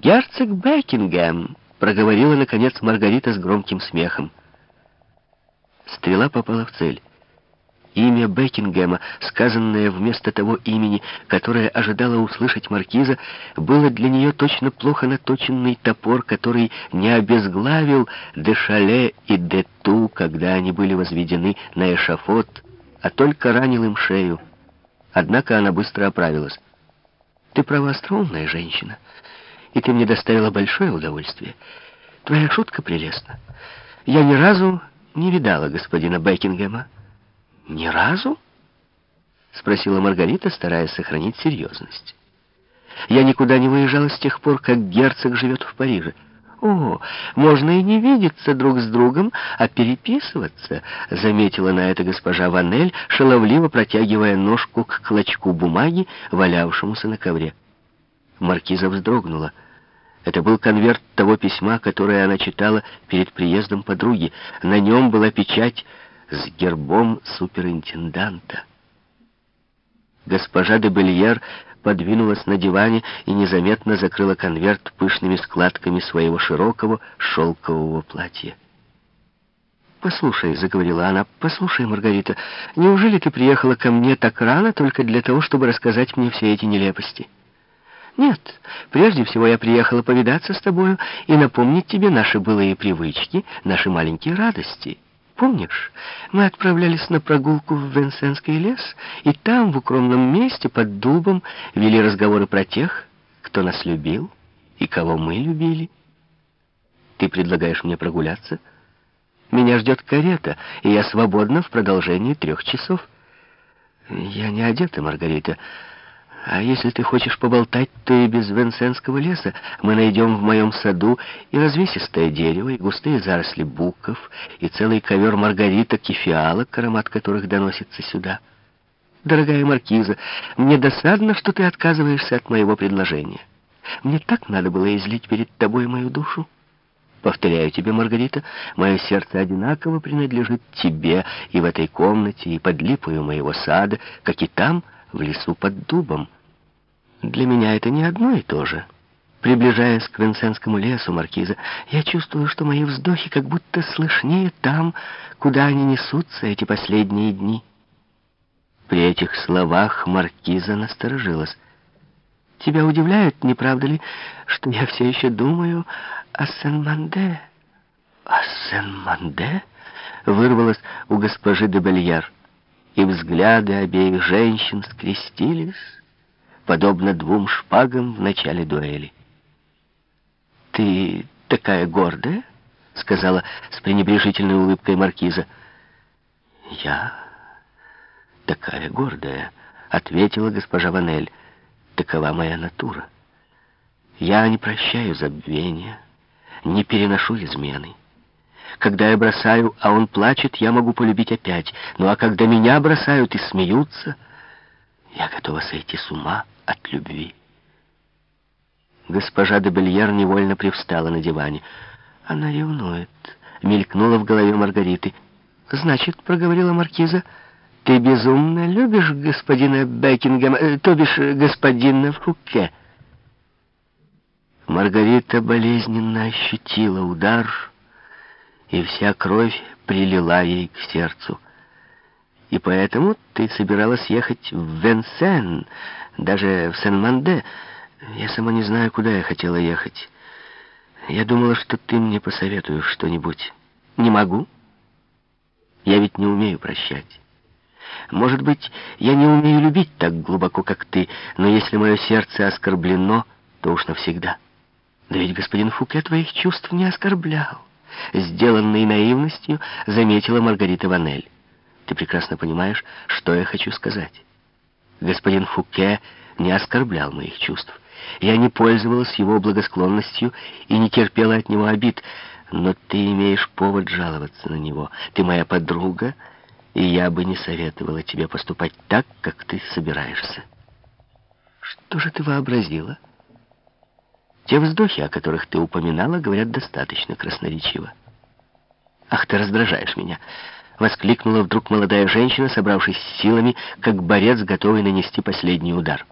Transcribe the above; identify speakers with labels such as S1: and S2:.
S1: «Герцог Бекингем!» — проговорила, наконец, Маргарита с громким смехом. Стрела попала в цель. Имя Бекингема, сказанное вместо того имени, которое ожидала услышать маркиза, было для нее точно плохо наточенный топор, который не обезглавил де Шале и де Ту, когда они были возведены на эшафот, а только ранил им шею. Однако она быстро оправилась. «Ты права, остроумная женщина, и ты мне доставила большое удовольствие. Твоя шутка прелестна. Я ни разу не видала господина Бекингема». «Ни разу?» — спросила Маргарита, стараясь сохранить серьезность. «Я никуда не выезжала с тех пор, как герцог живет в Париже». «О, можно и не видеться друг с другом, а переписываться», — заметила на это госпожа Ванель, шаловливо протягивая ножку к клочку бумаги, валявшемуся на ковре. Маркиза вздрогнула. Это был конверт того письма, которое она читала перед приездом подруги. На нем была печать с гербом суперинтенданта. Госпожа де Бельер подвинулась на диване и незаметно закрыла конверт пышными складками своего широкого шелкового платья. «Послушай», — заговорила она, — «послушай, Маргарита, неужели ты приехала ко мне так рано только для того, чтобы рассказать мне все эти нелепости?» «Нет, прежде всего я приехала повидаться с тобою и напомнить тебе наши былые привычки, наши маленькие радости». Помнишь, мы отправлялись на прогулку в Венсенский лес, и там, в укромном месте, под дубом, вели разговоры про тех, кто нас любил и кого мы любили. Ты предлагаешь мне прогуляться? Меня ждет карета, и я свободна в продолжении трех часов. Я не одета, Маргарита. А если ты хочешь поболтать, и без Венсенского леса мы найдем в моем саду и развесистое дерево, и густые заросли буков, и целый ковер маргариток и фиалок, аромат которых доносится сюда. Дорогая маркиза, мне досадно, что ты отказываешься от моего предложения. Мне так надо было излить перед тобой мою душу. Повторяю тебе, Маргарита, мое сердце одинаково принадлежит тебе и в этой комнате, и под липою моего сада, как и там, — в лесу под дубом. Для меня это не одно и то же. Приближаясь к Венсенскому лесу, Маркиза, я чувствую, что мои вздохи как будто слышнее там, куда они несутся эти последние дни. При этих словах Маркиза насторожилась. Тебя удивляет, не правда ли, что я все еще думаю о Сен-Манде? О Сен-Манде? Вырвалось у госпожи де Бельяр и взгляды обеих женщин скрестились, подобно двум шпагам в начале дуэли. «Ты такая гордая?» — сказала с пренебрежительной улыбкой маркиза. «Я такая гордая», — ответила госпожа Ванель. «Такова моя натура. Я не прощаю забвения, не переношу измены». Когда я бросаю, а он плачет, я могу полюбить опять. Ну а когда меня бросают и смеются, я готова сойти с ума от любви. Госпожа де Бельяр невольно привстала на диване. Она ревнует. Мелькнула в голове Маргариты. «Значит, — проговорила маркиза, — ты безумно любишь господина Бекингема, э, то бишь господина Фуке». Маргарита болезненно ощутила удар и вся кровь прилила ей к сердцу. И поэтому ты собиралась ехать в Венсен, даже в Сен-Манде. Я сама не знаю, куда я хотела ехать. Я думала, что ты мне посоветуешь что-нибудь. Не могу. Я ведь не умею прощать. Может быть, я не умею любить так глубоко, как ты, но если мое сердце оскорблено, то уж навсегда. Да ведь господин Фуке твоих чувств не оскорблял сделанной наивностью, заметила Маргарита Ванель. Ты прекрасно понимаешь, что я хочу сказать. Господин Фуке не оскорблял моих чувств. Я не пользовалась его благосклонностью и не терпела от него обид, но ты имеешь повод жаловаться на него. Ты моя подруга, и я бы не советовала тебе поступать так, как ты собираешься. Что же ты вообразила? Те вздохи, о которых ты упоминала, говорят достаточно красноречиво. «Ах, ты раздражаешь меня!» — воскликнула вдруг молодая женщина, собравшись силами, как борец, готовый нанести последний удар.